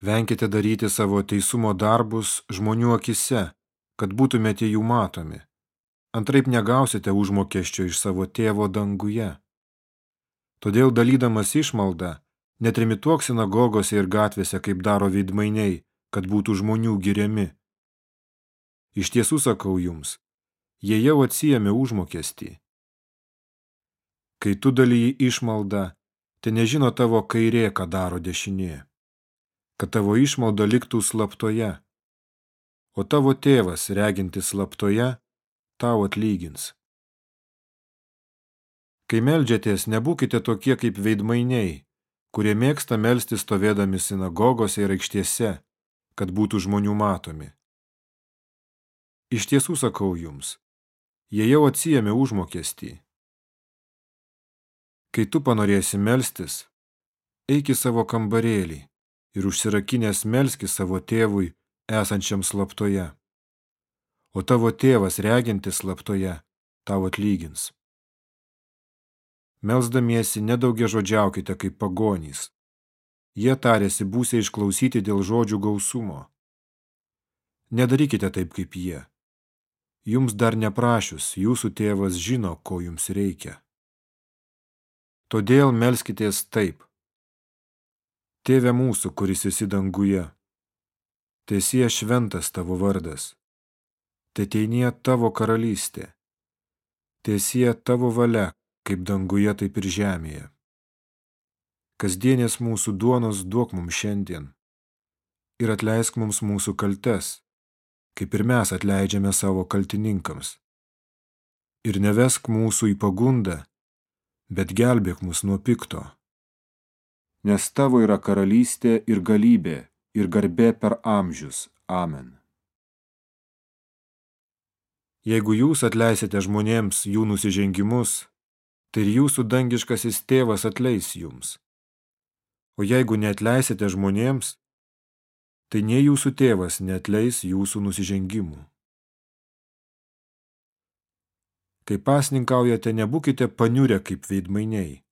Venkite daryti savo teisumo darbus žmonių akise, kad būtumėte jų matomi. Antraip negausite užmokesčio iš savo tėvo danguje. Todėl dalydamas išmaldą, netrimituok sinagogose ir gatvėse, kaip daro veidmainiai, kad būtų žmonių giriami. Iš tiesų sakau jums, jie jau atsijėmė užmokestį. Kai tu dalyji išmaldą, te nežino tavo kairė, ką daro dešinė kad tavo išmalda liktų slaptoje, o tavo tėvas, regintis slaptoje, tau atlygins. Kai meldžiatės, nebūkite tokie kaip veidmainiai, kurie mėgsta melsti stovėdami sinagogose ir aikštėse, kad būtų žmonių matomi. Iš tiesų sakau jums, jie jau atsijėmė užmokestį. Kai tu panorėsi melstis, eik į savo kambarėlį ir užsirakinęs melski savo tėvui esančiam slaptoje. O tavo tėvas regintis slaptoje tau atlygins. Melsdamiesi nedaugia žodžiaukite kaip pagonys. Jie tarėsi būsiai išklausyti dėl žodžių gausumo. Nedarykite taip kaip jie. Jums dar neprašius, jūsų tėvas žino, ko jums reikia. Todėl melskitės taip. Tėve mūsų, kuris esi danguje, tiesie šventas tavo vardas, teteinie tavo karalystė, tiesie tavo valia, kaip danguje, taip ir žemėje. Kasdienės mūsų duonos duok mums šiandien ir atleisk mums mūsų kaltes, kaip ir mes atleidžiame savo kaltininkams. Ir nevesk mūsų į pagundą, bet gelbėk mus nuo pikto nes tavo yra karalystė ir galybė ir garbė per amžius. Amen. Jeigu jūs atleisite žmonėms jų nusižengimus, tai ir jūsų dangiškasis tėvas atleis jums. O jeigu neatleisite žmonėms, tai nei jūsų tėvas neatleis jūsų nusižengimų. Kai pasninkaujate, nebūkite paniurę kaip veidmainiai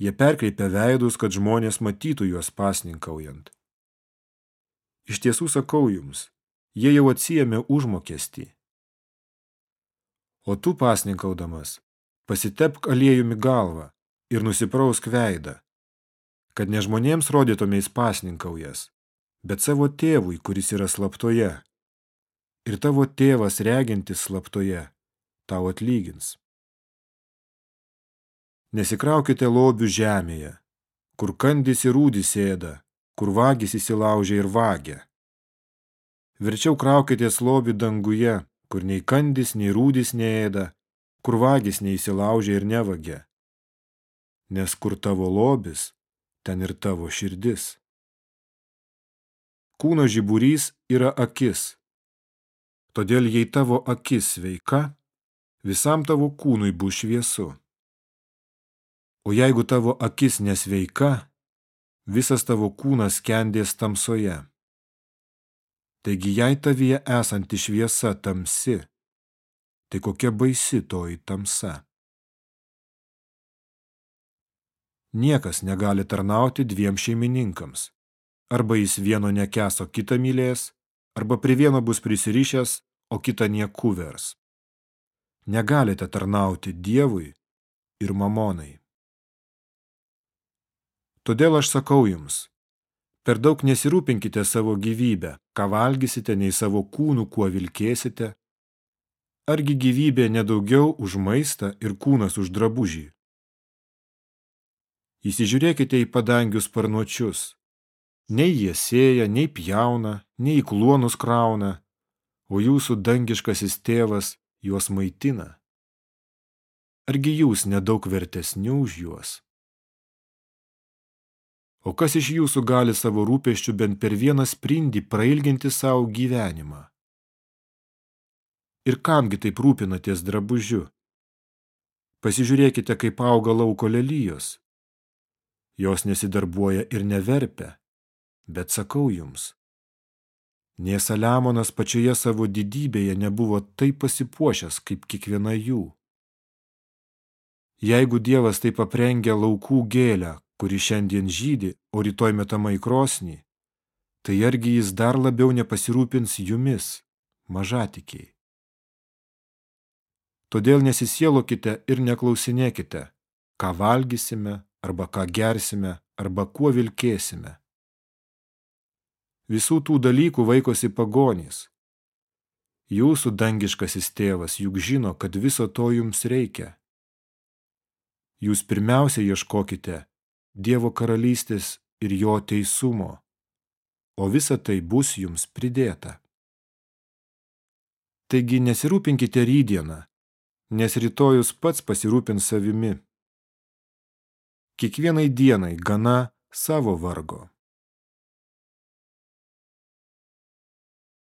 Jie perkreipia veidus, kad žmonės matytų juos pasninkaujant. Iš tiesų sakau jums, jie jau atsijėmė užmokestį. O tu pasninkaudamas, pasitepk aliejumi galvą ir nusiprausk veidą, kad ne žmonėms rodytumės pasninkaujas, bet savo tėvui, kuris yra slaptoje. Ir tavo tėvas regintis slaptoje tau atlygins. Nesikraukite lobių žemėje, kur kandys ir rūdys ėda, kur vagis įsilaužia ir vagia. Verčiau kraukitės lobį danguje, kur nei kandys, nei rūdys neėda, kur vagis neįsilaužia ir nevagia. Nes kur tavo lobis, ten ir tavo širdis. Kūno žiburys yra akis. Todėl jei tavo akis sveika, visam tavo kūnui bus šviesu. O jeigu tavo akis nesveika, visas tavo kūnas kendės tamsoje. Taigi jei tavyje esanti šviesa tamsi, tai kokia baisi toji tamsa. Niekas negali tarnauti dviem šeimininkams. Arba jis vieno nekeso kitą mylės, arba prie vieno bus prisirišęs, o kitą niekų vers. Negalite tarnauti Dievui ir mamonai. Todėl aš sakau jums, per daug nesirūpinkite savo gyvybę, ką valgysite, nei savo kūnų, kuo vilkėsite. Argi gyvybė nedaugiau už maistą ir kūnas už drabužį? Įsižiūrėkite į padangius sparnuočius. Nei jie sėja, nei pjauna, nei į kluonus krauna, o jūsų dangiškasis tėvas juos maitina. Argi jūs nedaug vertesni už juos? O kas iš jūsų gali savo rūpeščių bent per vieną sprindį prailginti savo gyvenimą? Ir kamgi taip rūpinatės drabužiu? Pasižiūrėkite, kaip auga lauko lelyjos. Jos nesidarbuoja ir neverpia, bet sakau jums. Nė Saliamonas pačioje savo didybėje nebuvo taip pasipuošęs, kaip kiekviena jų. Jeigu Dievas taip aprengia laukų gėlę, kuri šiandien žydi, o rytoj metama į krosnį, tai argi jis dar labiau nepasirūpins jumis, mažatikiai. Todėl nesisielokite ir neklausinėkite, ką valgysime, arba ką gersime, arba kuo vilkėsime. Visų tų dalykų vaikosi pagonys. Jūsų dangiškasis tėvas juk žino, kad viso to jums reikia. Jūs pirmiausia ieškokite Dievo karalystės ir jo teisumo, o visa tai bus jums pridėta. Taigi nesirūpinkite rydieną, nes rytojus pats pasirūpins savimi. Kiekvienai dienai gana savo vargo.